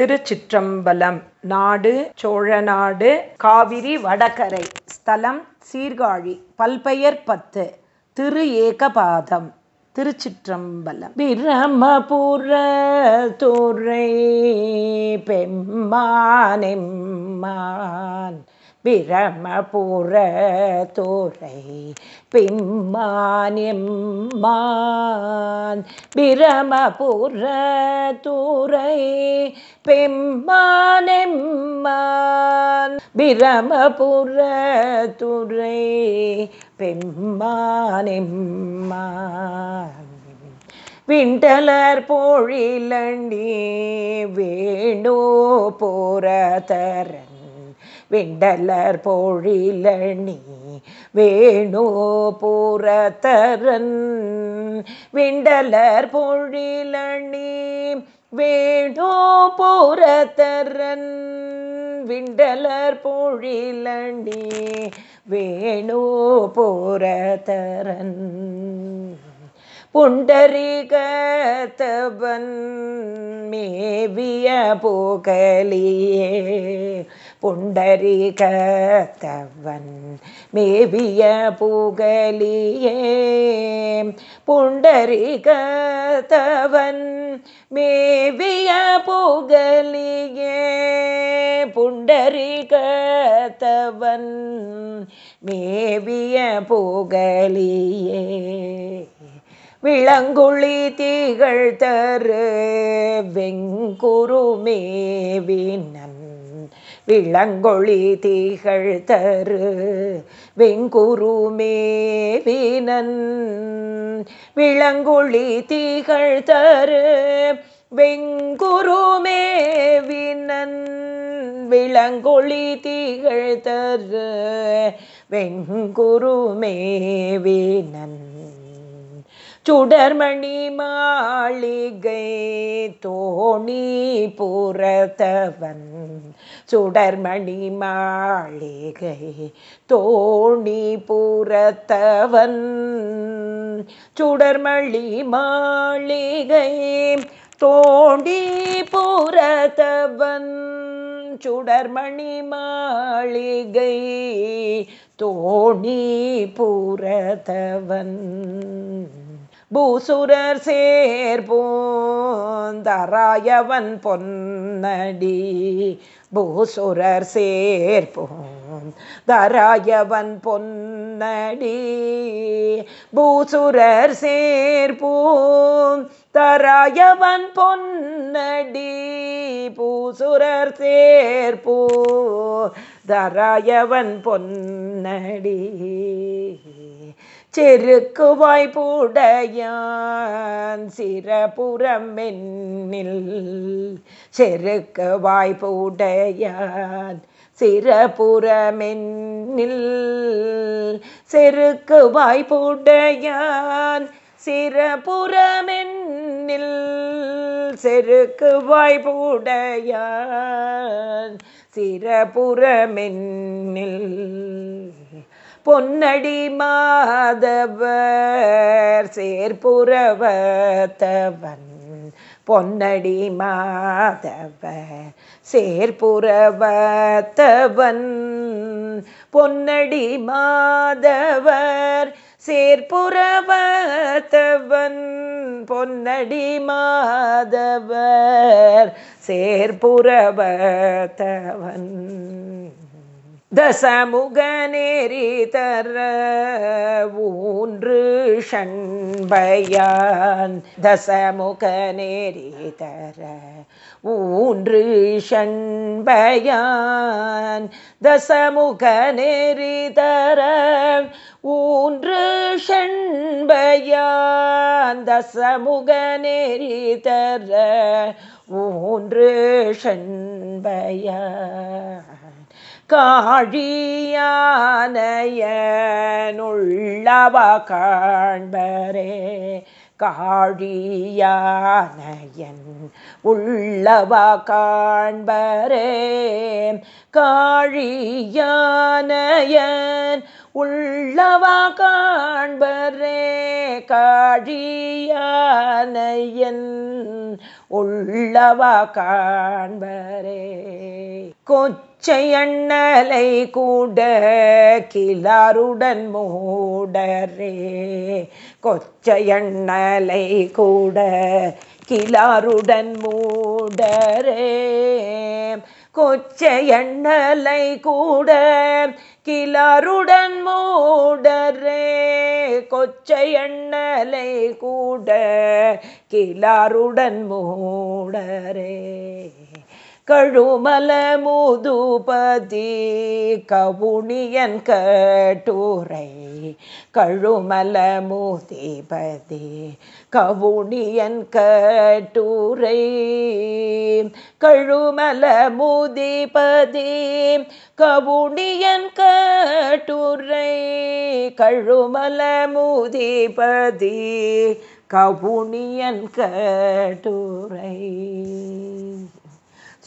திருச்சிற்றம்பலம் நாடு சோழநாடு காவிரி வடகரை ஸ்தலம் சீர்காழி பல்பெயர் பத்து திரு ஏகபாதம் திருச்சிற்றம்பலம். பிரமபுர துறை பெம்மானெம்மான் பிரமபுர தோரை பெம்மானெம்மான் பிரமபுர துறை பெம்மானெம்மான் பிரமபுர துறை பெம்மானெம்மான் விண்டலர் பொழிலண்டி வேணோ போரதரன் விண்டலர் பொழிலணி வேணோ பூரத்தரன் விண்டலர் பொழிலணி வேணோ பூரத்தரன் விண்டலர் பொழிலணி வேணோ பூரத்தரன் புண்டரிகத்தவன் மேவிய போகலியே புண்டரிகத்தவன் மேவிய புகலியே புண்டரிகத்தவன் மேவிய புகலியே புண்டரிகத்தவன் மேவிய புகலியே விளங்குழி தீகள் தரு வெங்குருமேவினன் விளங்கொழி தீகள் தரு வெங்குருமேவினன் விளங்கொழி தீகள் தரு வெங்குருமேவினன் விளங்கொழி தீகள் தரு வெங்குருமேவினன் சுடர்மணி மாளிகை தோணி புறத்தவன் சுடர்மணி மாளிகை தோணி புறத்தவன் சுடர்மணி மாளிகை தோண்டி புறத்தவன் சுடர்மணி மாளிகை தோணி புறத்தவன் பூசுரர் சேர்போந்தராயவன் பொன்னடி. பூசுரர் சேர்போம் தராயவன் பொன்னடி. பூசுரர் சேர்போம் தராயவன் பொன்னடி. பூசுரர் சேர்போ தராயவன் பொன்னடி. செருக்கு வாய்ப்புடையான் சிறபுறம் மென்னில். செருக்கு வாய்ப்புடையான் சிறபுறமென்னில் செருக்கு வாய்ப்புடையான் சிறபுறமென்னில் செருக்கு வாய்ப்புடையான் சிறபுறமென்னில் பொன்னடி மாதவர் சேர்ப்புறவத்தவன் பொன்னடி மாதவர் சேர்ப்புறவத்தவன் பொன்னடி மாதவர் சேர்ப்புறவத்தவன் பொன்னடி மாதவர் சேர்ப்புறவத்தவன் தசமுகநேரி தர ஊன்று ஷண்பயான் தசமுகநேரி தர ஊன்று ஷண்பயான் தசமுகநேரி தர ஊன்று ஷண்பயான் தசமுகநேரி தர ஊன்று ஷண்பயான் காழியானையனுள்ளவ காண்பரே காழியானையன் உள்ளவ காண்பரே காழியானையன் உள்ளவ காண்பரே காழியானையன் உள்ளவ காண்பரே கொச்ச கொச்சையண்ணலை கூட கிளாருடன் மூடரே கொச்சையண்ணலை கூட கிளாருடன் மூடரே கொச்சையண்ணலை கூட கிளாருடன் மூடரே கொச்சையண்ணலை கூட கிளாருடன் மூடரே கழுமல முதுபதி கவுனியன் கட்டுரை. கழுமல முதிபதி கவுனியன் கட்டுரை. கழுமல முதிபதி கவுனியன் கட்டுரை. கழுமல முதிபதி கவுனியன் கட்டுரை.